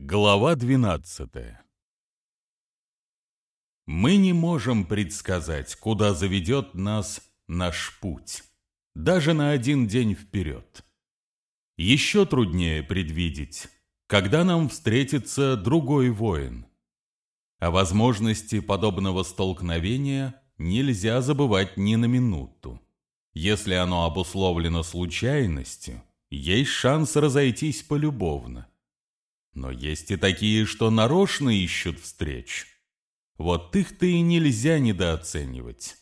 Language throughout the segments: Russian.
Глава 12 Мы не можем предсказать, куда заведет нас наш путь, даже на один день вперед. Еще труднее предвидеть, когда нам встретится другой воин. О возможности подобного столкновения нельзя забывать ни на минуту. Если оно обусловлено случайностью, есть шанс разойтись полюбовно. Но есть и такие, что нарочно ищут встреч. Вот их-то и нельзя недооценивать.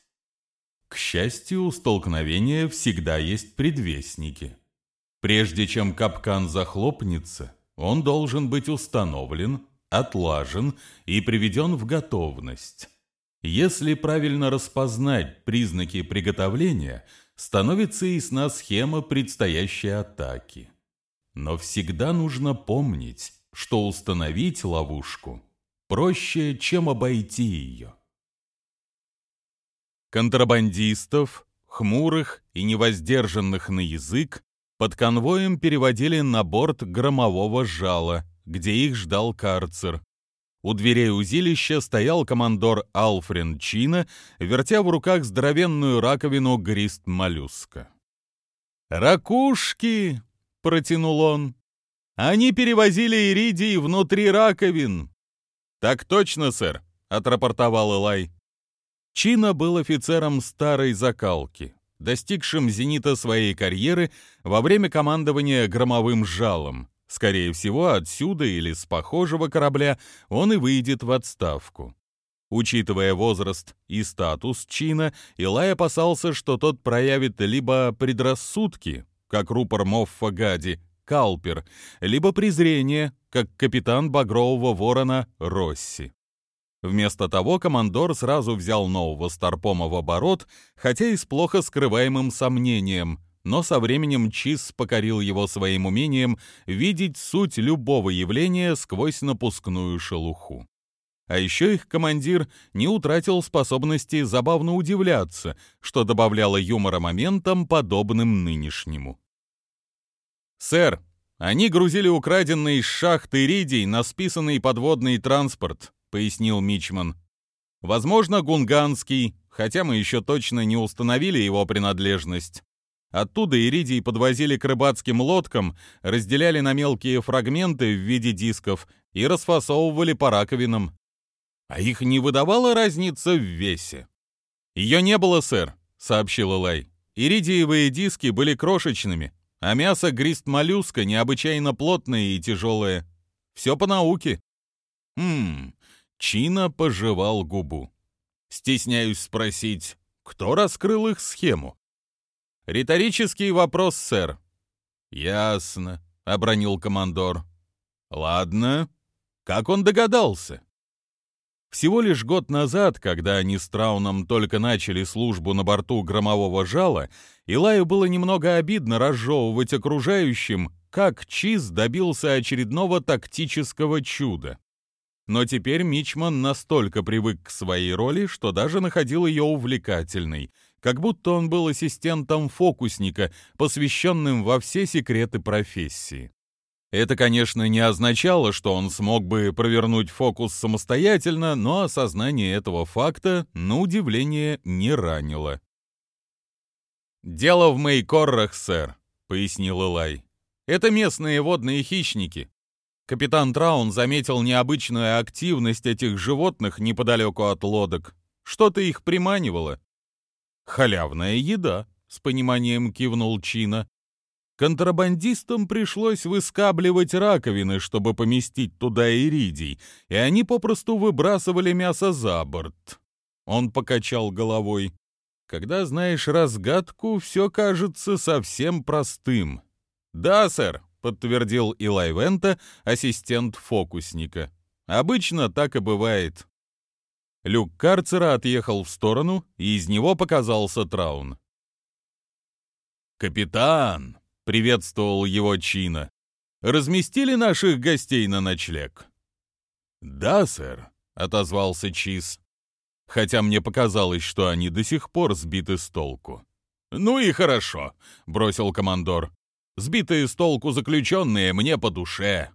К счастью, у столкновения всегда есть предвестники. Прежде чем капкан захлопнется, он должен быть установлен, отлажен и приведен в готовность. Если правильно распознать признаки приготовления, становится ясна схема предстоящей атаки. Но всегда нужно помнить, что установить ловушку проще, чем обойти ее. Контрабандистов, хмурых и невоздержанных на язык, под конвоем переводили на борт громового жала, где их ждал карцер. У дверей узилища стоял командор Алфрен Чина, вертя в руках здоровенную раковину грист моллюска. «Ракушки!» — протянул он. Они перевозили иридий внутри раковин. Так точно, сэр, отрапортовал Элай. Чина был офицером старой закалки, достигшим зенита своей карьеры во время командования громовым жалом. Скорее всего, отсюда или с похожего корабля он и выйдет в отставку. Учитывая возраст и статус Чина, Илай опасался, что тот проявит либо предрассудки, как рупор Моффа Гади, Калпер, либо презрение, как капитан Багрового Ворона Росси. Вместо того командор сразу взял нового Старпома в оборот, хотя и с плохо скрываемым сомнением, но со временем Чиз покорил его своим умением видеть суть любого явления сквозь напускную шелуху. А еще их командир не утратил способности забавно удивляться, что добавляло юмора моментам, подобным нынешнему. «Сэр, они грузили украденный из шахты иридий на списанный подводный транспорт», — пояснил Мичман. «Возможно, гунганский, хотя мы еще точно не установили его принадлежность. Оттуда иридий подвозили к рыбацким лодкам, разделяли на мелкие фрагменты в виде дисков и расфасовывали по раковинам. А их не выдавала разница в весе?» «Ее не было, сэр», — сообщил Элай. «Иридиевые диски были крошечными, а мясо грист моллюска необычайно плотное и тяжелое. Все по науке. Хм, Чина пожевал губу. Стесняюсь спросить, кто раскрыл их схему? Риторический вопрос, сэр. Ясно, обронил командор. Ладно. Как он догадался? Всего лишь год назад, когда они с Трауном только начали службу на борту громового жала, Илаю было немного обидно разжевывать окружающим, как Чиз добился очередного тактического чуда. Но теперь Мичман настолько привык к своей роли, что даже находил ее увлекательной, как будто он был ассистентом фокусника, посвященным во все секреты профессии. Это, конечно, не означало, что он смог бы провернуть фокус самостоятельно, но осознание этого факта, на удивление, не ранило. «Дело в Мейкоррах, сэр», — пояснил Элай. «Это местные водные хищники. Капитан Траун заметил необычную активность этих животных неподалеку от лодок. Что-то их приманивало». «Халявная еда», — с пониманием кивнул Чина. Контрабандистам пришлось выскабливать раковины, чтобы поместить туда иридий, и они попросту выбрасывали мясо за борт. Он покачал головой. Когда знаешь разгадку, все кажется совсем простым. «Да, сэр», — подтвердил Илай Вента, ассистент фокусника. «Обычно так и бывает». Люк карцера отъехал в сторону, и из него показался Траун. «Капитан!» Приветствовал его Чина. «Разместили наших гостей на ночлег?» «Да, сэр», — отозвался Чиз. Хотя мне показалось, что они до сих пор сбиты с толку. «Ну и хорошо», — бросил командор. «Сбитые с толку заключенные мне по душе.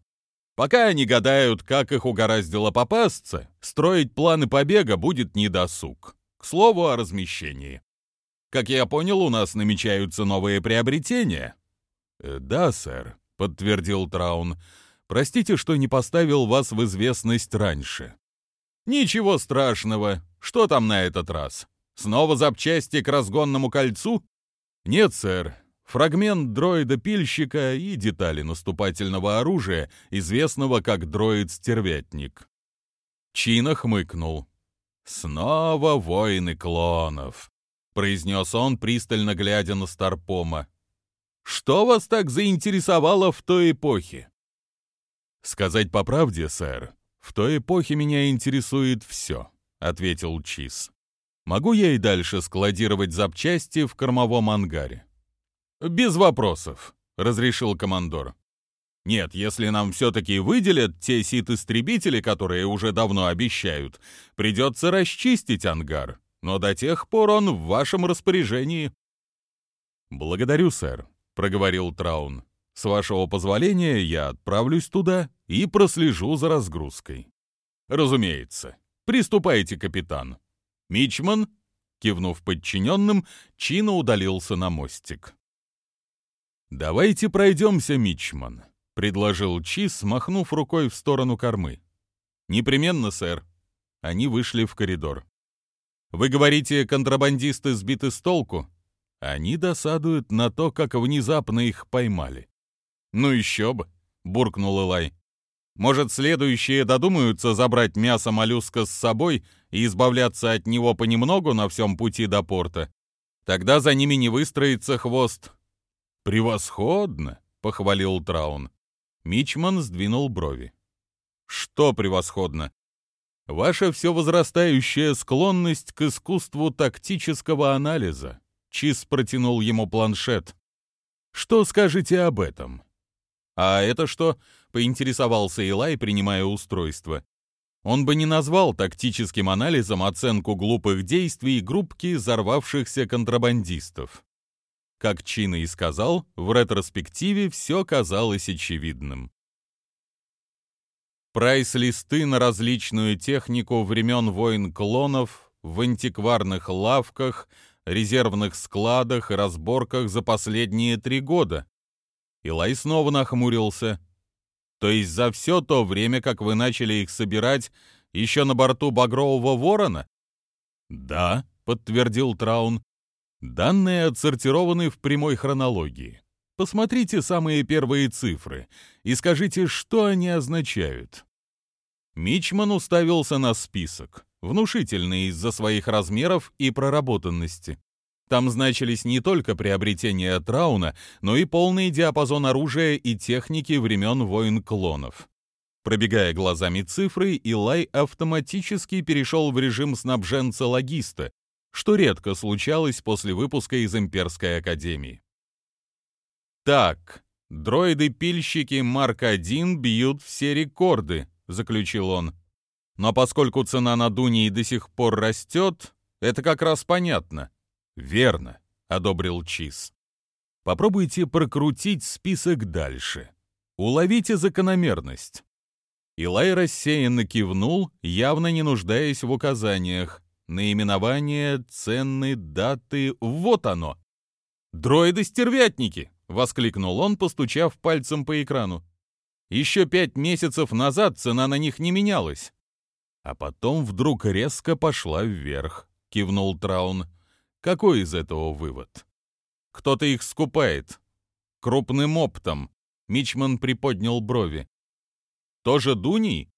Пока они гадают, как их угораздило попасться, строить планы побега будет недосуг. К слову о размещении. Как я понял, у нас намечаются новые приобретения. «Э, «Да, сэр», — подтвердил Траун. «Простите, что не поставил вас в известность раньше». «Ничего страшного. Что там на этот раз? Снова запчасти к разгонному кольцу?» «Нет, сэр. Фрагмент дроида-пильщика и детали наступательного оружия, известного как дроид-стервятник». Чина хмыкнул. «Снова воины клонов», — произнес он, пристально глядя на Старпома. «Что вас так заинтересовало в той эпохе?» «Сказать по правде, сэр, в той эпохе меня интересует все», — ответил Чиз. «Могу я и дальше складировать запчасти в кормовом ангаре?» «Без вопросов», — разрешил командор. Нет, если нам все-таки выделят те сит-истребители, которые уже давно обещают, придется расчистить ангар, но до тех пор он в вашем распоряжении». «Благодарю, сэр», — проговорил Траун. «С вашего позволения я отправлюсь туда и прослежу за разгрузкой». «Разумеется. Приступайте, капитан». «Мичман?» Кивнув подчиненным, Чина удалился на мостик. «Давайте пройдемся, Мичман», — предложил Чиз, махнув рукой в сторону кормы. «Непременно, сэр». Они вышли в коридор. «Вы говорите, контрабандисты сбиты с толку?» Они досадуют на то, как внезапно их поймали. «Ну еще бы», — буркнул Элай. «Может, следующие додумаются забрать мясо моллюска с собой и избавляться от него понемногу на всем пути до порта? Тогда за ними не выстроится хвост». «Превосходно!» — похвалил Траун. Мичман сдвинул брови. «Что превосходно?» «Ваша все возрастающая склонность к искусству тактического анализа», — Чиз протянул ему планшет. «Что скажете об этом?» «А это что?» — поинтересовался Илай, принимая устройство. Он бы не назвал тактическим анализом оценку глупых действий группки взорвавшихся контрабандистов. Как Чина и сказал, в ретроспективе все казалось очевидным. Прайс-листы на различную технику времен войн клонов в антикварных лавках, резервных складах и разборках за последние три года. Илай снова нахмурился. То есть за все то время, как вы начали их собирать, еще на борту Багрового Ворона? Да, подтвердил Траун. Данные отсортированы в прямой хронологии. Посмотрите самые первые цифры и скажите, что они означают. Мичман уставился на список, внушительный из-за своих размеров и проработанности. Там значились не только приобретения Трауна, но и полный диапазон оружия и техники времен войн клонов. Пробегая глазами цифры, Илай автоматически перешел в режим снабженца-логиста, что редко случалось после выпуска из Имперской Академии. «Так, дроиды-пильщики Марк-1 бьют все рекорды», — заключил он. «Но поскольку цена на Дунии до сих пор растет, это как раз понятно». «Верно», — одобрил Чиз. «Попробуйте прокрутить список дальше. Уловите закономерность». Илай рассеянно кивнул, явно не нуждаясь в указаниях. Наименование, цены, даты — вот оно. «Дроиды-стервятники!» — воскликнул он, постучав пальцем по экрану. «Еще пять месяцев назад цена на них не менялась». А потом вдруг резко пошла вверх, — кивнул Траун. «Какой из этого вывод?» «Кто-то их скупает. Крупным оптом». Мичман приподнял брови. «Тоже Дуний?»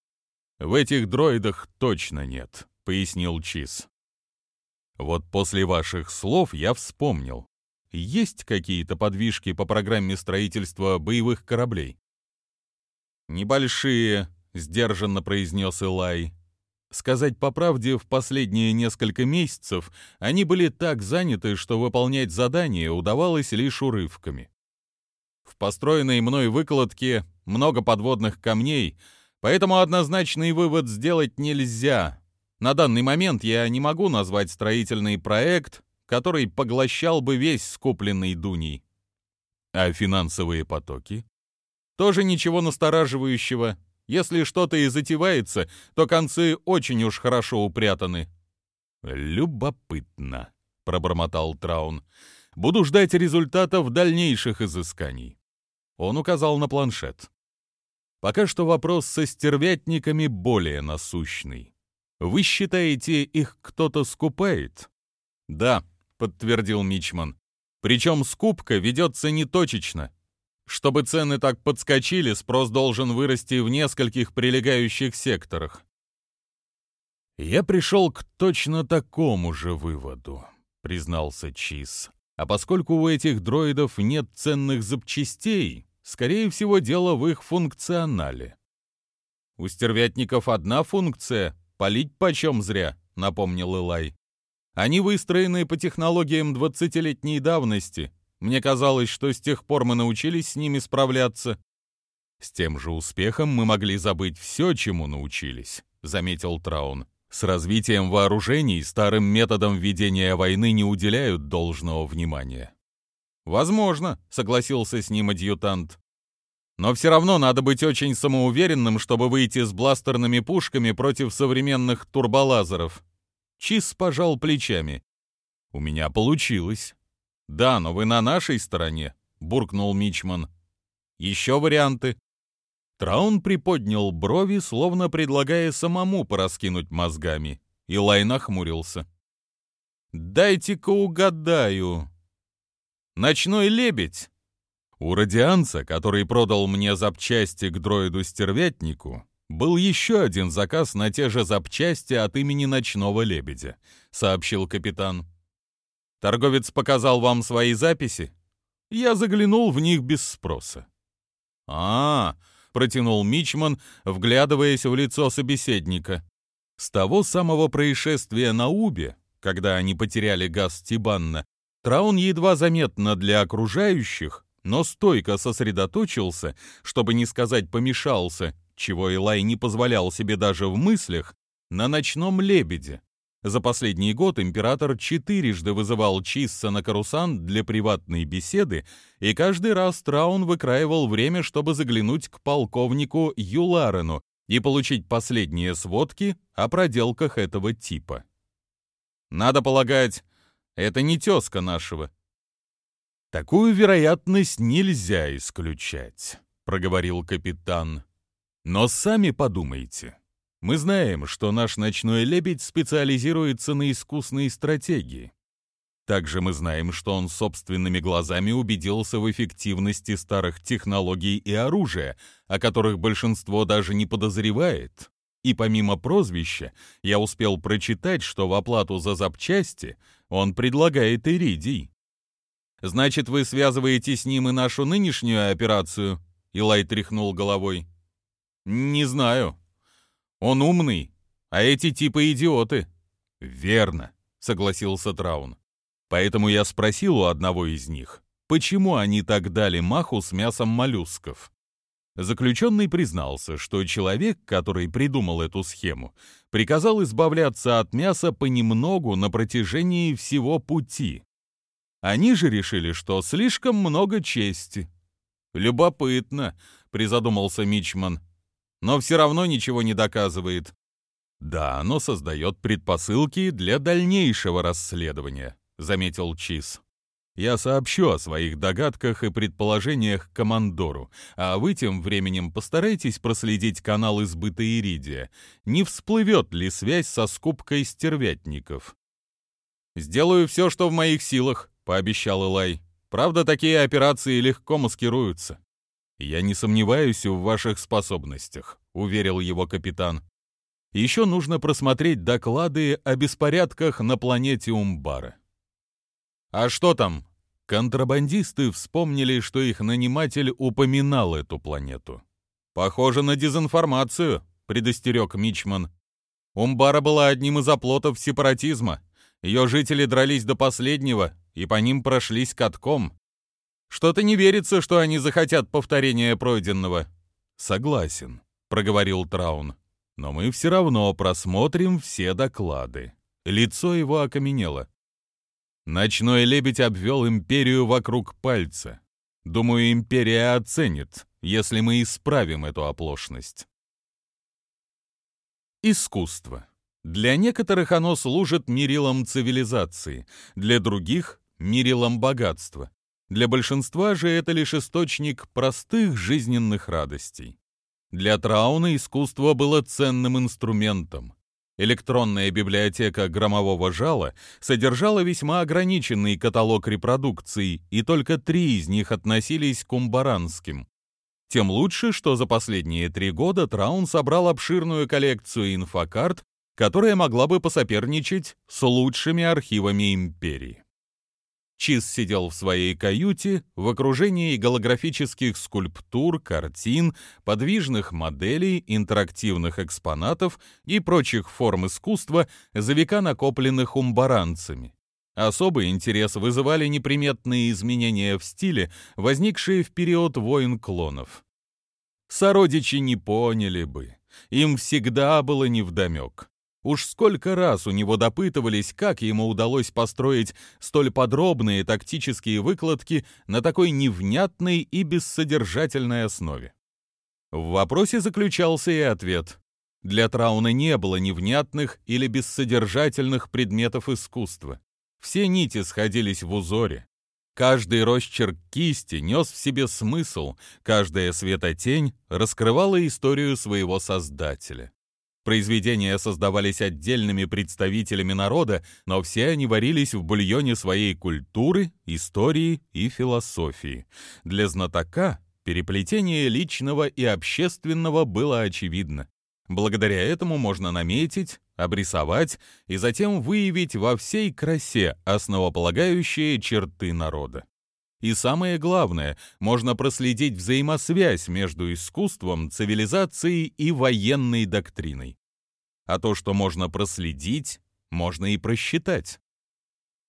«В этих дроидах точно нет», — пояснил Чиз. «Вот после ваших слов я вспомнил. Есть какие-то подвижки по программе строительства боевых кораблей?» «Небольшие», — сдержанно произнес Илай. Сказать по правде, в последние несколько месяцев они были так заняты, что выполнять задания удавалось лишь урывками. В построенной мной выкладке много подводных камней — Поэтому однозначный вывод сделать нельзя. На данный момент я не могу назвать строительный проект, который поглощал бы весь скупленный Дуней. А финансовые потоки? Тоже ничего настораживающего. Если что-то и затевается, то концы очень уж хорошо упрятаны». «Любопытно», — пробормотал Траун. «Буду ждать результатов дальнейших изысканий». Он указал на планшет. Пока что вопрос со стервятниками более насущный. Вы считаете, их кто-то скупает? Да, подтвердил Мичман. Причем скупка ведется не точечно. Чтобы цены так подскочили, спрос должен вырасти в нескольких прилегающих секторах. Я пришел к точно такому же выводу, признался Чиз. А поскольку у этих дроидов нет ценных запчастей, скорее всего, дело в их функционале. У стервятников одна функция — палить почем зря, напомнил Илай. Они выстроены по технологиям двадцатилетней давности. Мне казалось, что с тех пор мы научились с ними справляться. С тем же успехом мы могли забыть все, чему научились, заметил Траун. С развитием вооружений старым методам ведения войны не уделяют должного внимания. «Возможно», — согласился с ним адъютант. «Но все равно надо быть очень самоуверенным, чтобы выйти с бластерными пушками против современных турболазеров. Чиз пожал плечами. «У меня получилось». «Да, но вы на нашей стороне», — буркнул Мичман. «Еще варианты?» Траун приподнял брови, словно предлагая самому пораскинуть мозгами, и Лай нахмурился. «Дайте-ка угадаю. Ночной лебедь?» У радианца, который продал мне запчасти к дроиду-стервятнику, был еще один заказ на те же запчасти от имени Ночного Лебедя», — сообщил капитан. «Торговец показал вам свои записи?» Я заглянул в них без спроса. «А, -а — протянул Мичман, вглядываясь в лицо собеседника. С того самого происшествия на Убе, когда они потеряли газ Тибанна, Траун едва заметно для окружающих, но стойко сосредоточился, чтобы не сказать помешался, чего Илай не позволял себе даже в мыслях, на ночном лебеде. За последний год император четырежды вызывал Чисса на Карусан для приватной беседы, и каждый раз Траун выкраивал время, чтобы заглянуть к полковнику Юларену и получить последние сводки о проделках этого типа. «Надо полагать, это не тезка нашего». «Такую вероятность нельзя исключать», — проговорил капитан. Но сами подумайте. Мы знаем, что наш ночной лебедь специализируется на искусной стратегии. Также мы знаем, что он собственными глазами убедился в эффективности старых технологий и оружия, о которых большинство даже не подозревает. И помимо прозвища, я успел прочитать, что в оплату за запчасти он предлагает иридий. «Значит, вы связываете с ним и нашу нынешнюю операцию?» Илай тряхнул головой. «Не знаю. Он умный, а эти типы идиоты». «Верно», — согласился Траун. «Поэтому я спросил у одного из них, почему они так дали маху с мясом моллюсков». Заключенный признался, что человек, который придумал эту схему, приказал избавляться от мяса понемногу на протяжении всего пути. Они же решили, что слишком много чести. «Любопытно», — призадумался Мичман но все равно ничего не доказывает. Да, оно создает предпосылки для дальнейшего расследования, заметил Чиз. Я сообщу о своих догадках и предположениях командору, а вы тем временем постарайтесь проследить канал избыта Иридия. Не всплывет ли связь со скупкой стервятников? «Сделаю все, что в моих силах», — пообещал Илай. «Правда, такие операции легко маскируются». «Я не сомневаюсь в ваших способностях», — уверил его капитан. «Еще нужно просмотреть доклады о беспорядках на планете Умбара». «А что там?» Контрабандисты вспомнили, что их наниматель упоминал эту планету. «Похоже на дезинформацию», — предостерег Мичман. «Умбара была одним из оплотов сепаратизма. Ее жители дрались до последнего, и по ним прошлись катком. Что-то не верится, что они захотят повторения пройденного. Согласен, проговорил Траун. Но мы все равно просмотрим все доклады. Лицо его окаменело. Ночной лебедь обвел империю вокруг пальца. Думаю, империя оценит, если мы исправим эту оплошность. Искусство. Для некоторых оно служит мерилом цивилизации, для других — мерилом богатства. Для большинства же это лишь источник простых жизненных радостей. Для Трауна искусство было ценным инструментом. Электронная библиотека громового жала содержала весьма ограниченный каталог репродукций, и только три из них относились к умбаранским. Тем лучше, что за последние три года Траун собрал обширную коллекцию инфокарт, которая могла бы посоперничать с лучшими архивами империи. Чиз сидел в своей каюте в окружении голографических скульптур, картин, подвижных моделей, интерактивных экспонатов и прочих форм искусства, за века накопленных умбаранцами. Особый интерес вызывали неприметные изменения в стиле, возникшие в период войн клонов. Сородичи не поняли бы, им всегда было невдомек. Уж сколько раз у него допытывались, как ему удалось построить столь подробные тактические выкладки на такой невнятной и бессодержательной основе. В вопросе заключался и ответ. Для Трауна не было невнятных или бессодержательных предметов искусства. Все нити сходились в узоре. Каждый росчерк кисти нес в себе смысл, каждая светотень раскрывала историю своего создателя. Произведения создавались отдельными представителями народа, но все они варились в бульоне своей культуры, истории и философии. Для знатока переплетение личного и общественного было очевидно. Благодаря этому можно наметить, обрисовать и затем выявить во всей красе основополагающие черты народа. И самое главное, можно проследить взаимосвязь между искусством, цивилизацией и военной доктриной. А то, что можно проследить, можно и просчитать.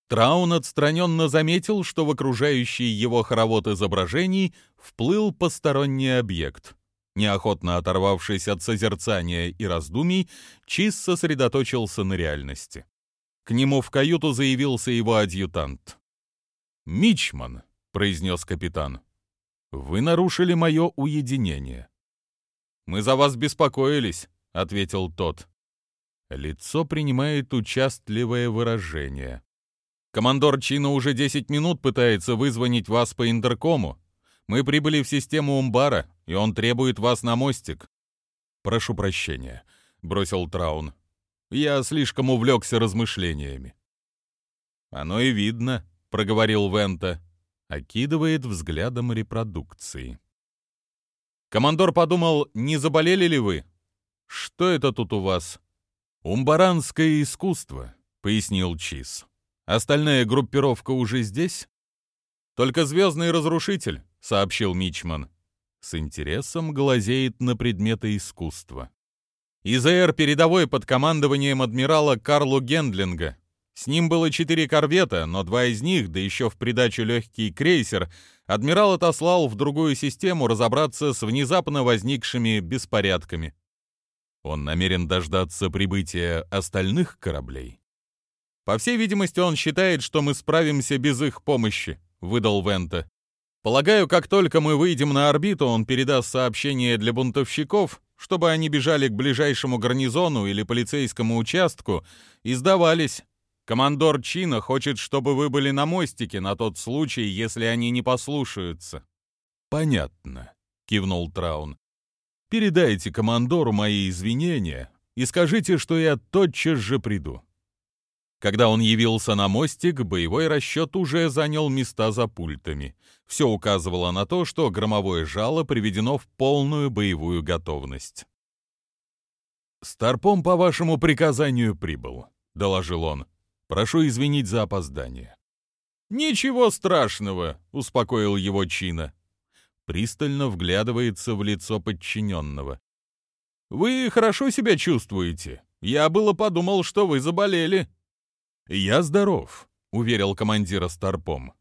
Траун отстраненно заметил, что в окружающий его хоровод изображений вплыл посторонний объект. Неохотно оторвавшись от созерцания и раздумий, Чиз сосредоточился на реальности. К нему в каюту заявился его адъютант. «Мичман», произнес капитан. «Вы нарушили мое уединение». «Мы за вас беспокоились», — ответил тот. Лицо принимает участливое выражение. «Командор Чина уже 10 минут пытается вызвонить вас по интеркому. Мы прибыли в систему Умбара, и он требует вас на мостик». «Прошу прощения», — бросил Траун. «Я слишком увлекся размышлениями». «Оно и видно», — проговорил Вента окидывает взглядом репродукции. Командор подумал, не заболели ли вы? Что это тут у вас? Умбаранское искусство, пояснил Чиз. Остальная группировка уже здесь? Только звездный разрушитель, сообщил Мичман. С интересом глазеет на предметы искусства. ИЗР передовой под командованием адмирала Карлу Гендлинга. С ним было четыре корвета, но два из них, да еще в придачу легкий крейсер, адмирал отослал в другую систему разобраться с внезапно возникшими беспорядками. Он намерен дождаться прибытия остальных кораблей. По всей видимости, он считает, что мы справимся без их помощи, выдал Вента. Полагаю, как только мы выйдем на орбиту, он передаст сообщение для бунтовщиков, чтобы они бежали к ближайшему гарнизону или полицейскому участку и сдавались. Командор Чина хочет, чтобы вы были на мостике на тот случай, если они не послушаются». «Понятно», — кивнул Траун. «Передайте командору мои извинения и скажите, что я тотчас же приду». Когда он явился на мостик, боевой расчет уже занял места за пультами. Все указывало на то, что громовое жало приведено в полную боевую готовность. «Старпом по вашему приказанию прибыл», — доложил он. Прошу извинить за опоздание». «Ничего страшного», — успокоил его Чина. Пристально вглядывается в лицо подчиненного. «Вы хорошо себя чувствуете? Я было подумал, что вы заболели». «Я здоров», — уверил командира Старпом.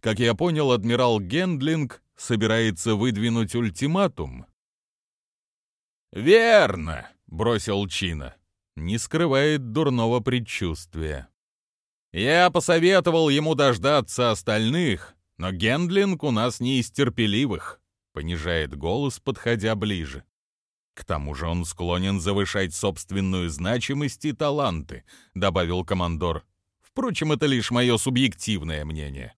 Как я понял, адмирал Гендлинг собирается выдвинуть ультиматум. «Верно», — бросил Чина не скрывает дурного предчувствия. Я посоветовал ему дождаться остальных, но Гендлинг у нас не из терпеливых, понижает голос, подходя ближе. К тому же он склонен завышать собственную значимость и таланты, добавил командор. Впрочем, это лишь мое субъективное мнение.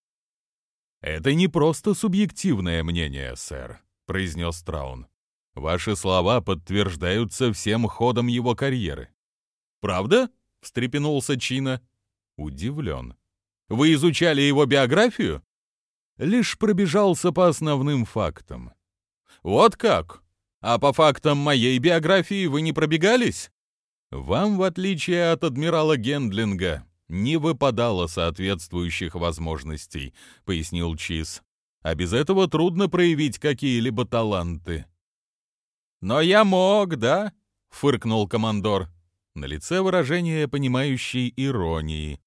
Это не просто субъективное мнение, сэр, произнес Траун. Ваши слова подтверждаются всем ходом его карьеры. Правда? встрепенулся Чина. Удивлен. Вы изучали его биографию? Лишь пробежался по основным фактам. Вот как? А по фактам моей биографии вы не пробегались? Вам, в отличие от адмирала Гендлинга, не выпадало соответствующих возможностей, пояснил Чиз. А без этого трудно проявить какие-либо таланты. Но я мог, да? фыркнул командор. На лице выражение понимающей иронии.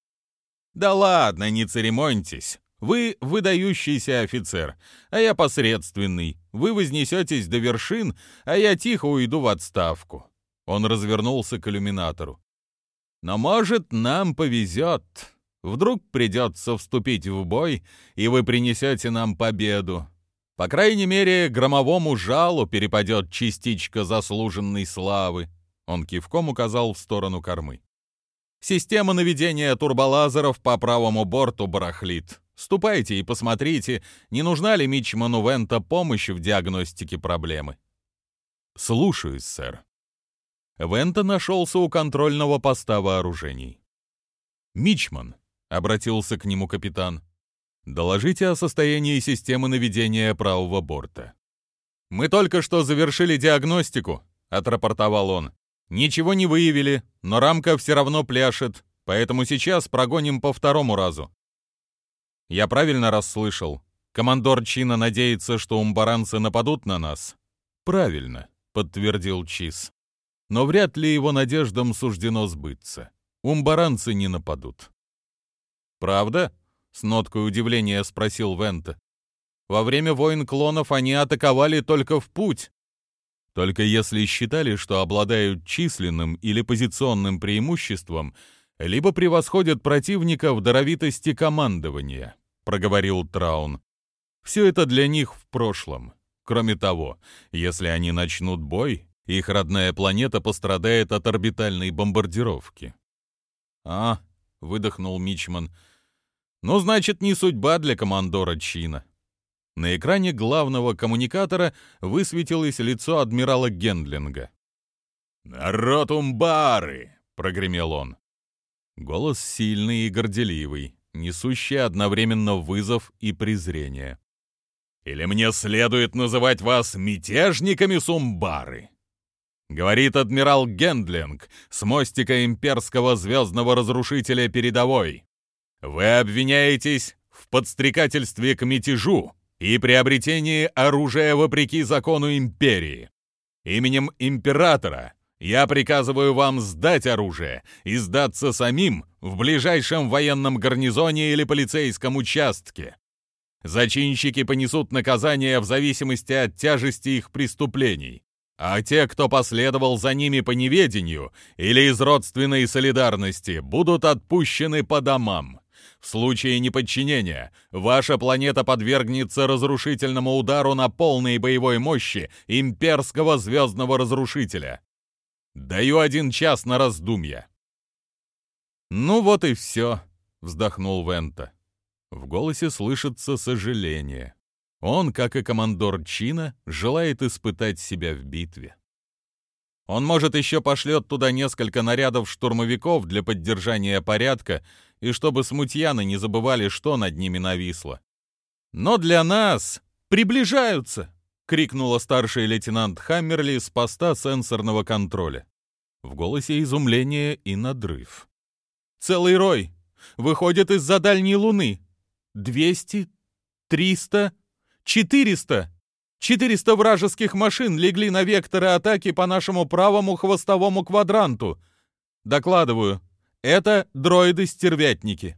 Да ладно, не церемоньтесь. Вы выдающийся офицер, а я посредственный. Вы вознесетесь до вершин, а я тихо уйду в отставку». Он развернулся к иллюминатору. «Но, может, нам повезет. Вдруг придется вступить в бой, и вы принесете нам победу. По крайней мере, громовому жалу перепадет частичка заслуженной славы». Он кивком указал в сторону кормы. «Система наведения турболазеров по правому борту барахлит. Ступайте и посмотрите, не нужна ли Мичману Вента помощь в диагностике проблемы. Слушаюсь, сэр. Вента нашелся у контрольного поста вооружений. Мичман, обратился к нему капитан, доложите о состоянии системы наведения правого борта. Мы только что завершили диагностику, отрапортовал он. Ничего не выявили, но рамка все равно пляшет, поэтому сейчас прогоним по второму разу. Я правильно расслышал? Командор Чина надеется, что умбаранцы нападут на нас? Правильно, подтвердил Чиз. Но вряд ли его надеждам суждено сбыться. Умбаранцы не нападут. Правда? С ноткой удивления спросил Вента. Во время войн клонов они атаковали только в путь. Только если считали, что обладают численным или позиционным преимуществом, либо превосходят противника в даровитости командования», — проговорил Траун. «Все это для них в прошлом. Кроме того, если они начнут бой, их родная планета пострадает от орбитальной бомбардировки». «А», — выдохнул Мичман, — «ну, значит, не судьба для командора Чина». На экране главного коммуникатора высветилось лицо адмирала Гендлинга. «Народ Умбары!» — прогремел он. Голос сильный и горделивый, несущий одновременно вызов и презрение. «Или мне следует называть вас мятежниками Сумбары?» Говорит адмирал Гендлинг с мостика имперского звездного разрушителя передовой. «Вы обвиняетесь в подстрекательстве к мятежу и приобретении оружия вопреки закону империи. Именем императора я приказываю вам сдать оружие и сдаться самим в ближайшем военном гарнизоне или полицейском участке. Зачинщики понесут наказание в зависимости от тяжести их преступлений, а те, кто последовал за ними по неведению или из родственной солидарности, будут отпущены по домам. В случае неподчинения ваша планета подвергнется разрушительному удару на полной боевой мощи имперского звездного разрушителя. Даю один час на раздумья». «Ну вот и все», — вздохнул Вента. В голосе слышится сожаление. Он, как и командор Чина, желает испытать себя в битве. Он, может, еще пошлет туда несколько нарядов штурмовиков для поддержания порядка и чтобы смутьяны не забывали, что над ними нависло. Но для нас приближаются. — крикнула старший лейтенант Хаммерли с поста сенсорного контроля. В голосе изумление и надрыв. «Целый рой! Выходит из-за дальней луны! Двести? Триста? Четыреста! Четыреста вражеских машин легли на векторы атаки по нашему правому хвостовому квадранту! Докладываю, это дроиды-стервятники!»